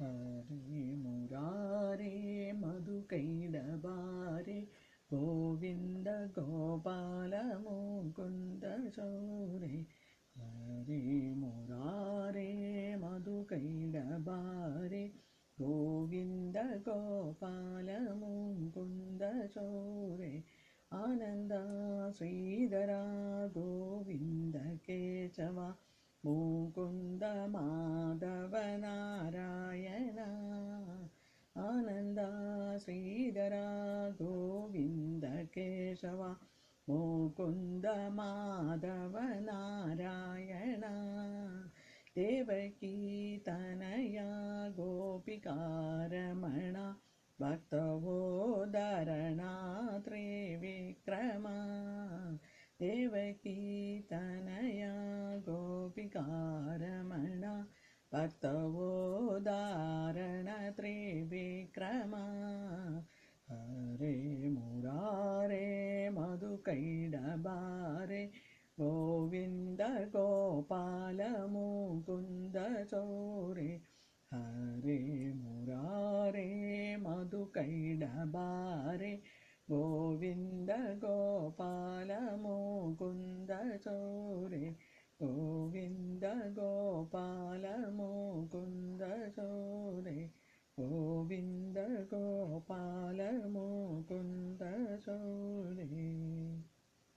ഹരേ മുരാരേ മധുകൈടബാരേ ഗോവിന്ദ ഗോപാല മുകുന്ദ ശൗരേ ഹരേ മുരാരേ മധുകൈടബാരേ ഗോവിന്ദ ഗോപാല മുകുന്ദ ശൗരേ ആനന്ദ ശ്രീധര ഗോവിന്ദ കേശവ മുകുന്ദ മാധവ श्रीधरा गोविन्द गोविन्दकेशव मोकुन्द माधवनारायण देवकीर्तनया गोपिकारमणा भक्तवोदरणा त्रिविक्रमा देवकीर्तनया गोपिकारमणा भक्तवोदारण त्रि ഹരേ മുരാരേ മധുകൈടബാരേ. ഗോവിന്ദ ഗോപാല മുകുന്ദ ചോരേ. ഹരേ മുരാരേ മധുകൈടബാരേ. ഗോവിന്ദ गोविन्द गोपाल मुकुन्द